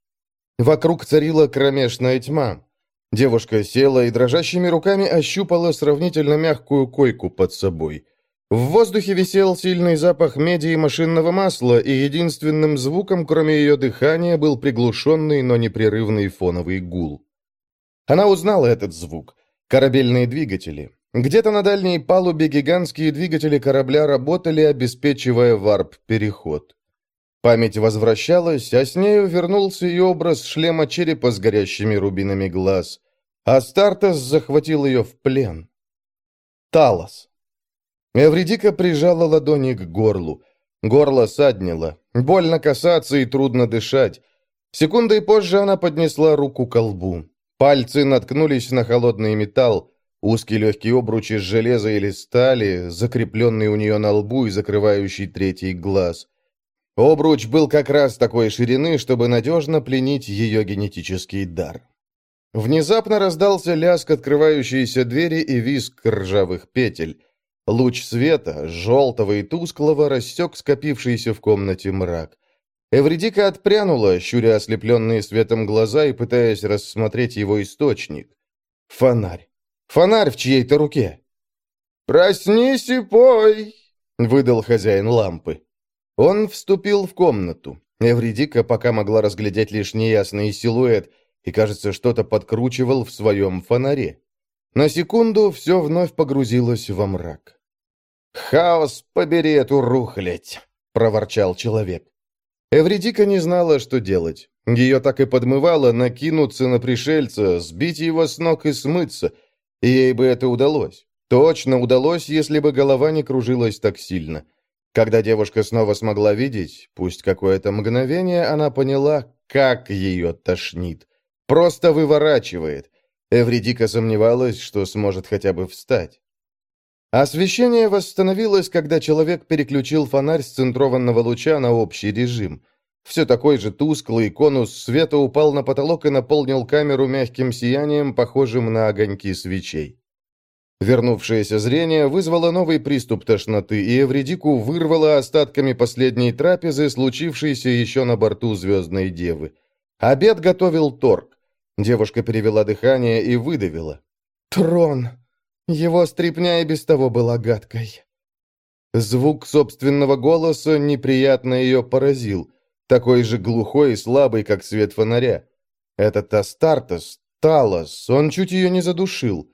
Вокруг царила кромешная тьма. Девушка села и дрожащими руками ощупала сравнительно мягкую койку под собой. В воздухе висел сильный запах меди и машинного масла, и единственным звуком, кроме ее дыхания, был приглушенный, но непрерывный фоновый гул. Она узнала этот звук. Корабельные двигатели. Где-то на дальней палубе гигантские двигатели корабля работали, обеспечивая варп-переход. Память возвращалась, а с нею вернулся и образ шлема черепа с горящими рубинами глаз. Астартес захватил ее в плен. Талос. Эвредика прижала ладони к горлу. Горло саднило. Больно касаться и трудно дышать. Секундой позже она поднесла руку к лбу. Пальцы наткнулись на холодный металл. Узкий легкий обруч из железа или стали, закрепленный у нее на лбу и закрывающий третий глаз. Обруч был как раз такой ширины, чтобы надежно пленить ее генетический дар. Внезапно раздался лязг открывающейся двери и визг ржавых петель. Луч света, желтого и тусклого, рассек скопившийся в комнате мрак. Эвредика отпрянула, щуря ослепленные светом глаза и пытаясь рассмотреть его источник. Фонарь. Фонарь в чьей-то руке. «Проснись и пой!» — выдал хозяин лампы. Он вступил в комнату. Эвредика пока могла разглядеть лишь неясный силуэт и, кажется, что-то подкручивал в своем фонаре. На секунду все вновь погрузилось во мрак. «Хаос, побери эту рухлядь!» — проворчал человек. Эвредика не знала, что делать. Ее так и подмывало накинуться на пришельца, сбить его с ног и смыться. И ей бы это удалось. Точно удалось, если бы голова не кружилась так сильно. Когда девушка снова смогла видеть, пусть какое-то мгновение, она поняла, как ее тошнит. Просто выворачивает. Эвредика сомневалась, что сможет хотя бы встать. Освещение восстановилось, когда человек переключил фонарь с центрованного луча на общий режим. Все такой же тусклый конус света упал на потолок и наполнил камеру мягким сиянием, похожим на огоньки свечей. Вернувшееся зрение вызвало новый приступ тошноты, и Эвредику вырвало остатками последней трапезы, случившейся еще на борту «Звездной Девы». Обед готовил торг. Девушка перевела дыхание и выдавила. «Трон! Его стрипня и без того была гадкой». Звук собственного голоса неприятно ее поразил, такой же глухой и слабый, как свет фонаря. Этот Астартес, Талос, он чуть ее не задушил.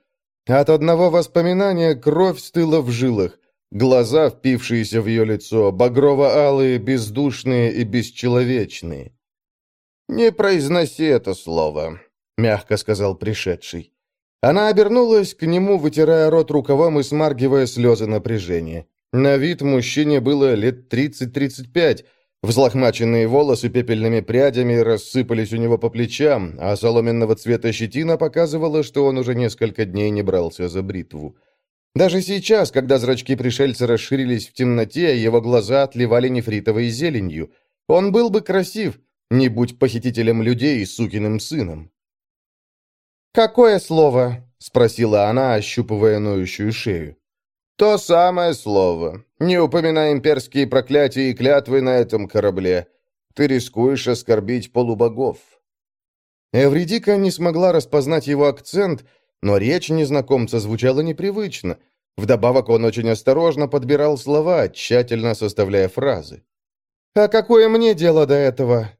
От одного воспоминания кровь стыла в жилах, глаза, впившиеся в ее лицо, багрово-алые, бездушные и бесчеловечные. «Не произноси это слово», — мягко сказал пришедший. Она обернулась к нему, вытирая рот рукавом и смаргивая слезы напряжения. На вид мужчине было лет 30-35, Взлохмаченные волосы пепельными прядями рассыпались у него по плечам, а соломенного цвета щетина показывала, что он уже несколько дней не брался за бритву. Даже сейчас, когда зрачки пришельца расширились в темноте, его глаза отливали нефритовой зеленью. Он был бы красив, не будь похитителем людей и сукиным сыном. «Какое слово?» — спросила она, ощупывая ноющую шею. «То самое слово. Не упоминай имперские проклятия и клятвы на этом корабле. Ты рискуешь оскорбить полубогов». Эвридика не смогла распознать его акцент, но речь незнакомца звучала непривычно. Вдобавок он очень осторожно подбирал слова, тщательно составляя фразы. «А какое мне дело до этого?»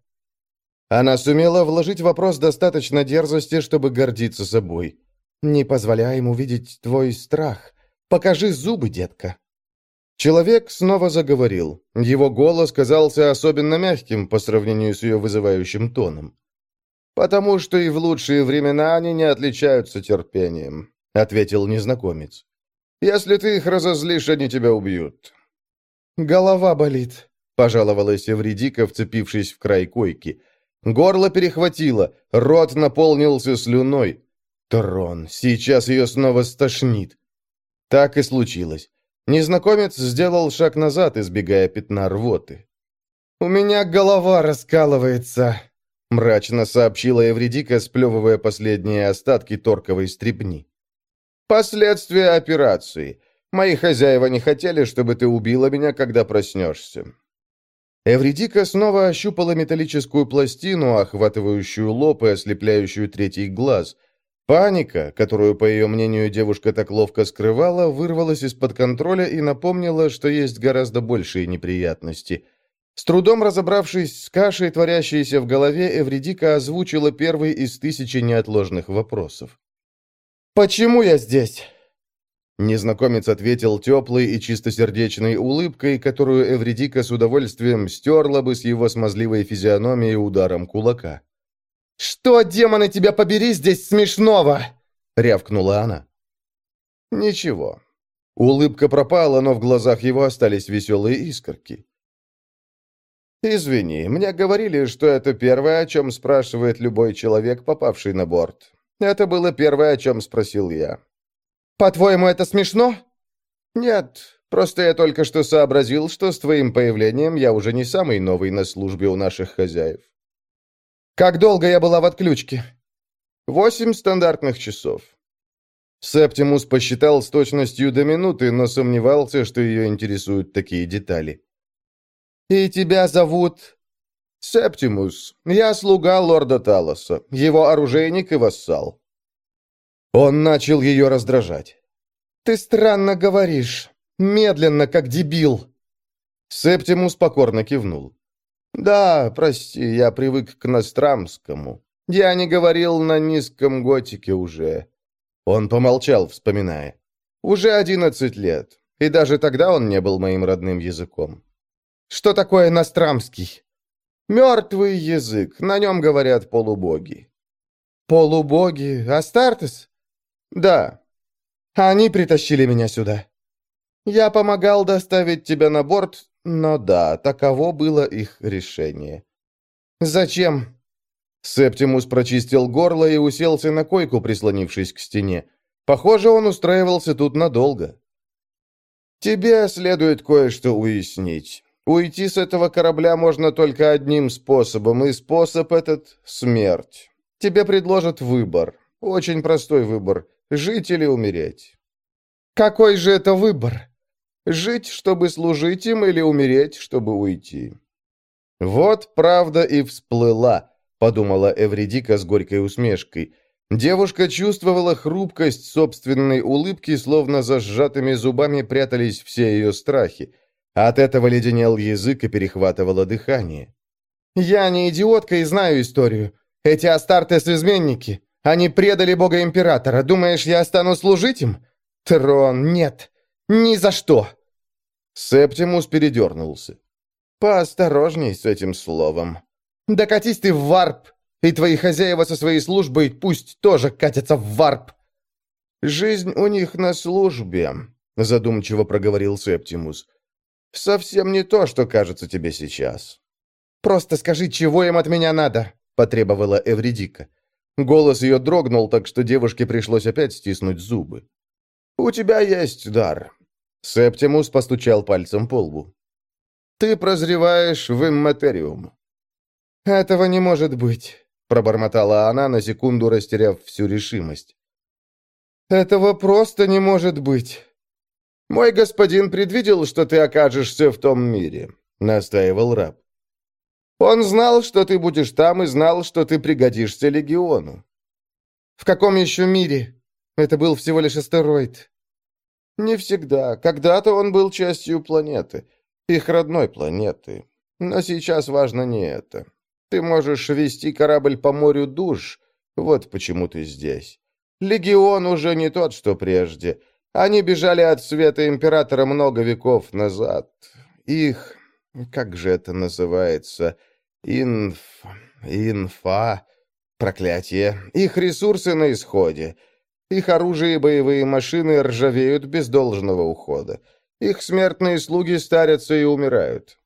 Она сумела вложить вопрос достаточно дерзости, чтобы гордиться собой. «Не позволяй ему видеть твой страх. Покажи зубы, детка». Человек снова заговорил. Его голос казался особенно мягким по сравнению с ее вызывающим тоном. «Потому что и в лучшие времена они не отличаются терпением», — ответил незнакомец. «Если ты их разозлишь, они тебя убьют». «Голова болит», — пожаловалась Эвредика, вцепившись в край койки. Горло перехватило, рот наполнился слюной. Трон, сейчас ее снова стошнит. Так и случилось. Незнакомец сделал шаг назад, избегая пятна рвоты. «У меня голова раскалывается», — мрачно сообщила Эвредика, сплевывая последние остатки торковой стрепни. «Последствия операции. Мои хозяева не хотели, чтобы ты убила меня, когда проснешься». Эвредика снова ощупала металлическую пластину, охватывающую лоб и ослепляющую третий глаз — Паника, которую, по ее мнению, девушка так ловко скрывала, вырвалась из-под контроля и напомнила, что есть гораздо большие неприятности. С трудом разобравшись с кашей, творящейся в голове, Эвредика озвучила первый из тысячи неотложных вопросов. «Почему я здесь?» Незнакомец ответил теплой и чистосердечной улыбкой, которую Эвредика с удовольствием стерла бы с его смазливой физиономией ударом кулака. «Что, демоны, тебя побери, здесь смешного?» — рявкнула она. «Ничего». Улыбка пропала, но в глазах его остались веселые искорки. «Извини, мне говорили, что это первое, о чем спрашивает любой человек, попавший на борт. Это было первое, о чем спросил я». «По-твоему, это смешно?» «Нет, просто я только что сообразил, что с твоим появлением я уже не самый новый на службе у наших хозяев. «Как долго я была в отключке?» «Восемь стандартных часов». Септимус посчитал с точностью до минуты, но сомневался, что ее интересуют такие детали. «И тебя зовут...» «Септимус. Я слуга лорда Талоса, его оружейник и вассал». Он начал ее раздражать. «Ты странно говоришь. Медленно, как дебил». Септимус покорно кивнул. «Да, прости, я привык к Нострамскому. Я не говорил на низком готике уже». Он помолчал, вспоминая. «Уже одиннадцать лет, и даже тогда он не был моим родным языком». «Что такое Нострамский?» «Мертвый язык, на нем говорят полубоги». «Полубоги? Астартес?» «Да». «Они притащили меня сюда». «Я помогал доставить тебя на борт, но да, таково было их решение. «Зачем?» Септимус прочистил горло и уселся на койку, прислонившись к стене. Похоже, он устраивался тут надолго. «Тебе следует кое-что уяснить. Уйти с этого корабля можно только одним способом, и способ этот — смерть. Тебе предложат выбор. Очень простой выбор — жить или умереть». «Какой же это выбор?» Жить, чтобы служить им, или умереть, чтобы уйти. Вот правда и всплыла, подумала Эвредика с горькой усмешкой. Девушка чувствовала хрупкость собственной улыбки, словно за сжатыми зубами прятались все ее страхи. От этого леденел язык и перехватывало дыхание. «Я не идиотка и знаю историю. Эти Астартес-изменники. Они предали бога императора. Думаешь, я стану служить им? Трон, нет. Ни за что!» Септимус передернулся. «Поосторожней с этим словом. Докатись ты в варп, и твои хозяева со своей службой пусть тоже катятся в варп». «Жизнь у них на службе», — задумчиво проговорил Септимус. «Совсем не то, что кажется тебе сейчас». «Просто скажи, чего им от меня надо?» — потребовала Эвредика. Голос ее дрогнул, так что девушке пришлось опять стиснуть зубы. «У тебя есть дар». Септимус постучал пальцем по лбу. «Ты прозреваешь в имматериум». «Этого не может быть», — пробормотала она, на секунду растеряв всю решимость. «Этого просто не может быть». «Мой господин предвидел, что ты окажешься в том мире», — настаивал раб. «Он знал, что ты будешь там, и знал, что ты пригодишься легиону». «В каком еще мире? Это был всего лишь астероид». «Не всегда. Когда-то он был частью планеты, их родной планеты. Но сейчас важно не это. Ты можешь вести корабль по морю душ. Вот почему ты здесь. Легион уже не тот, что прежде. Они бежали от света императора много веков назад. Их... Как же это называется? Инф... Инфа... Проклятие. Их ресурсы на исходе. Их оружие и боевые машины ржавеют без должного ухода. Их смертные слуги старятся и умирают.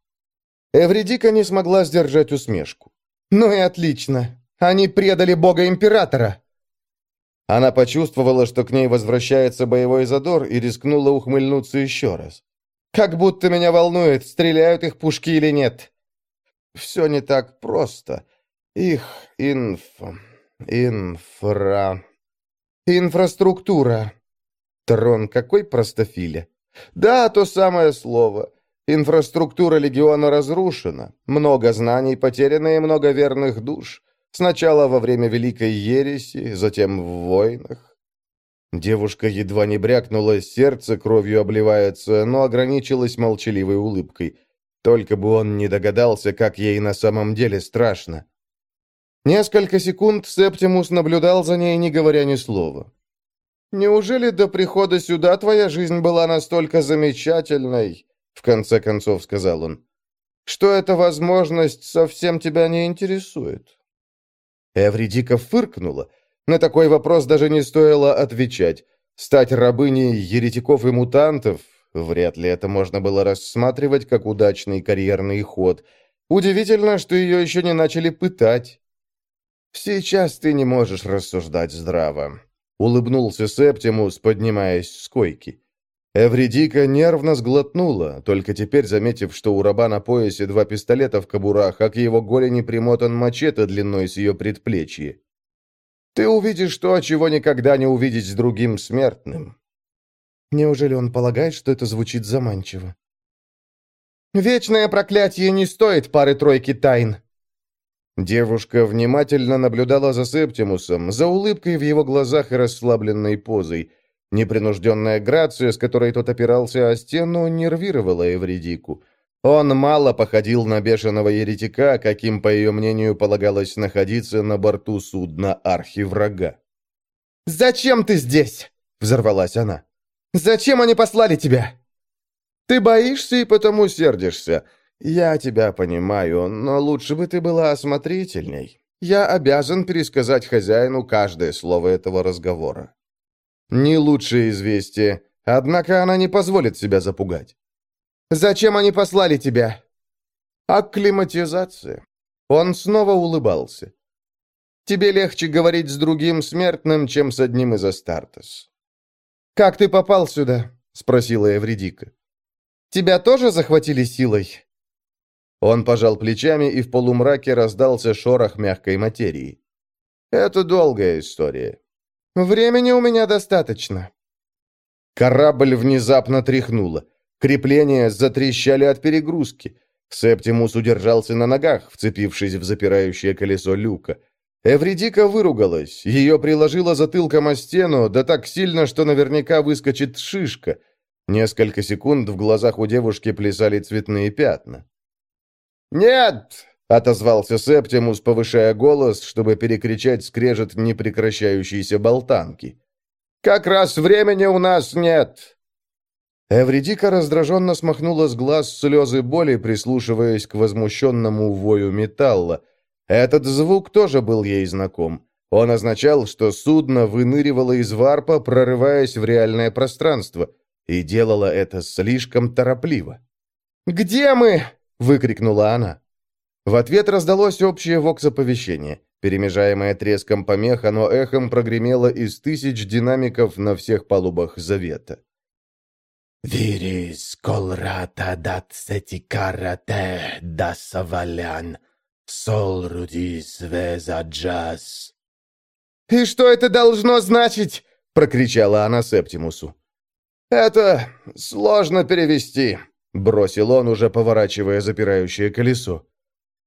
Эвредика не смогла сдержать усмешку. «Ну и отлично. Они предали бога-императора!» Она почувствовала, что к ней возвращается боевой задор, и рискнула ухмыльнуться еще раз. «Как будто меня волнует, стреляют их пушки или нет». «Все не так просто. Их инф... инфра... инфраструктура...» Трон какой простофиля. «Да, то самое слово. Инфраструктура легиона разрушена, много знаний потеряно и много верных душ. Сначала во время Великой Ереси, затем в войнах. Девушка едва не брякнула, сердце кровью обливается, но ограничилась молчаливой улыбкой. Только бы он не догадался, как ей на самом деле страшно. Несколько секунд Септимус наблюдал за ней, не говоря ни слова. «Неужели до прихода сюда твоя жизнь была настолько замечательной?» в конце концов сказал он, что эта возможность совсем тебя не интересует. Эври дико фыркнула. На такой вопрос даже не стоило отвечать. Стать рабыней еретиков и мутантов, вряд ли это можно было рассматривать как удачный карьерный ход. Удивительно, что ее еще не начали пытать. «Сейчас ты не можешь рассуждать здраво», — улыбнулся Септимус, поднимаясь с койки. Эвредика нервно сглотнула, только теперь заметив, что у раба на поясе два пистолета в кобурах, а к его голени примотан мачете длиной с ее предплечья. «Ты увидишь то, чего никогда не увидеть с другим смертным». Неужели он полагает, что это звучит заманчиво? «Вечное проклятие не стоит пары-тройки тайн!» Девушка внимательно наблюдала за Септимусом, за улыбкой в его глазах и расслабленной позой – Непринужденная грация, с которой тот опирался о стену, нервировала Эвредику. Он мало походил на бешеного еретика, каким, по ее мнению, полагалось находиться на борту судна архиврага. «Зачем ты здесь?» — взорвалась она. «Зачем они послали тебя?» «Ты боишься и потому сердишься. Я тебя понимаю, но лучше бы ты была осмотрительней. Я обязан пересказать хозяину каждое слово этого разговора». Не лучшее известие, однако она не позволит себя запугать. «Зачем они послали тебя?» «Акклиматизация». Он снова улыбался. «Тебе легче говорить с другим смертным, чем с одним из Астартес». «Как ты попал сюда?» — спросила Эвредика. «Тебя тоже захватили силой?» Он пожал плечами, и в полумраке раздался шорох мягкой материи. «Это долгая история. «Времени у меня достаточно». Корабль внезапно тряхнуло. Крепления затрещали от перегрузки. Септимус удержался на ногах, вцепившись в запирающее колесо люка. Эвредика выругалась. Ее приложило затылком о стену, да так сильно, что наверняка выскочит шишка. Несколько секунд в глазах у девушки плясали цветные пятна. «Нет!» — отозвался Септимус, повышая голос, чтобы перекричать скрежет непрекращающейся болтанки. «Как раз времени у нас нет!» Эвредика раздраженно смахнула с глаз слезы боли, прислушиваясь к возмущенному вою металла. Этот звук тоже был ей знаком. Он означал, что судно выныривало из варпа, прорываясь в реальное пространство, и делало это слишком торопливо. «Где мы?» — выкрикнула она. В ответ раздалось общее вокс-оповещение. Перемежаемое треском помех, оно эхом прогремело из тысяч динамиков на всех палубах Завета. «Вирис колрата дат сетикарате да савалян, сол рудис везаджас». «И что это должно значить?» — прокричала она Септимусу. «Это сложно перевести», — бросил он, уже поворачивая запирающее колесо.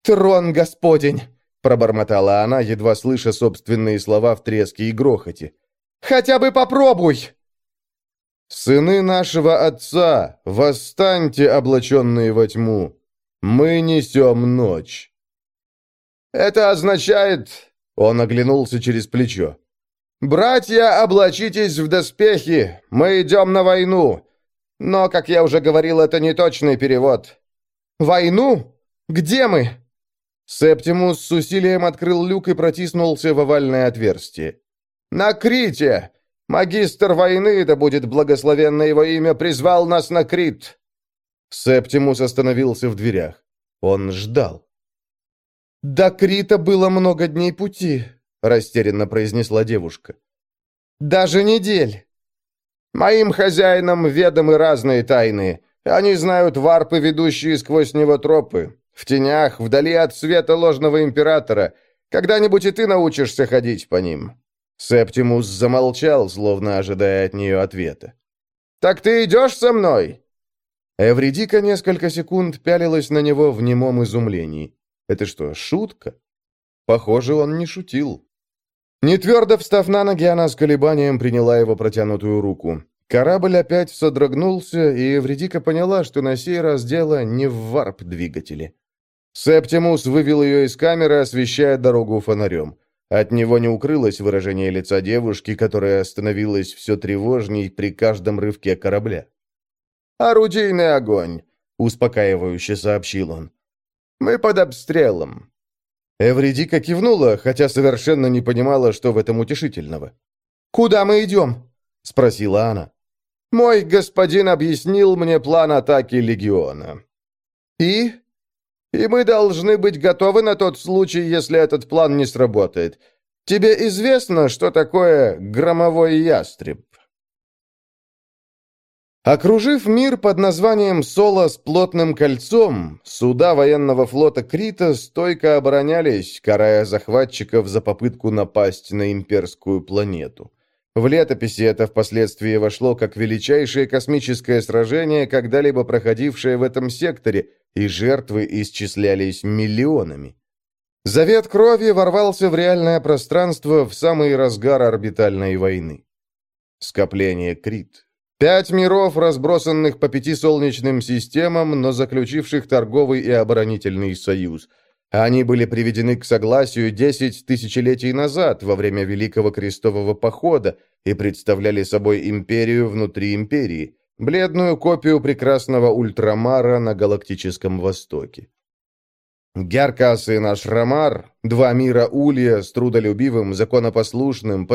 «Трон Господень!» — пробормотала она, едва слыша собственные слова в треске и грохоте. «Хотя бы попробуй!» «Сыны нашего Отца, восстаньте, облаченные во тьму! Мы несем ночь!» «Это означает...» — он оглянулся через плечо. «Братья, облачитесь в доспехи! Мы идем на войну! Но, как я уже говорил, это не точный перевод». «Войну? Где мы?» Септимус с усилием открыл люк и протиснулся в овальное отверстие. «На Крите! Магистр войны, да будет благословенно его имя, призвал нас на Крит!» Септимус остановился в дверях. Он ждал. «До Крита было много дней пути», — растерянно произнесла девушка. «Даже недель». «Моим хозяинам ведомы разные тайны. Они знают варпы, ведущие сквозь него тропы. В тенях, вдали от света ложного императора. Когда-нибудь и ты научишься ходить по ним». Септимус замолчал, словно ожидая от нее ответа. «Так ты идешь со мной?» Эвридика несколько секунд пялилась на него в немом изумлении. «Это что, шутка?» Похоже, он не шутил. Не твердо встав на ноги, она с колебанием приняла его протянутую руку. Корабль опять содрогнулся, и Эвредика поняла, что на сей раз дело не в варп-двигателе. Септимус вывел ее из камеры, освещая дорогу фонарем. От него не укрылось выражение лица девушки, которая становилась все тревожней при каждом рывке корабля. «Орудийный огонь», — успокаивающе сообщил он. «Мы под обстрелом». Эвредика кивнула, хотя совершенно не понимала, что в этом утешительного. «Куда мы идем?» — спросила она. «Мой господин объяснил мне план атаки легиона». «И?» И мы должны быть готовы на тот случай, если этот план не сработает. Тебе известно, что такое громовой ястреб?» Окружив мир под названием Соло с плотным кольцом, суда военного флота Крита стойко оборонялись, карая захватчиков за попытку напасть на имперскую планету. В летописи это впоследствии вошло как величайшее космическое сражение, когда-либо проходившее в этом секторе, и жертвы исчислялись миллионами. Завет крови ворвался в реальное пространство в самый разгар орбитальной войны. Скопление Крит. Пять миров, разбросанных по пяти солнечным системам, но заключивших торговый и оборонительный союз. Они были приведены к согласию десять тысячелетий назад, во время Великого Крестового Похода, и представляли собой империю внутри империи, Бледную копию прекрасного ультрамара на галактическом востоке. Геркас и наш Рамар, два мира Улья с трудолюбивым, законопослушным,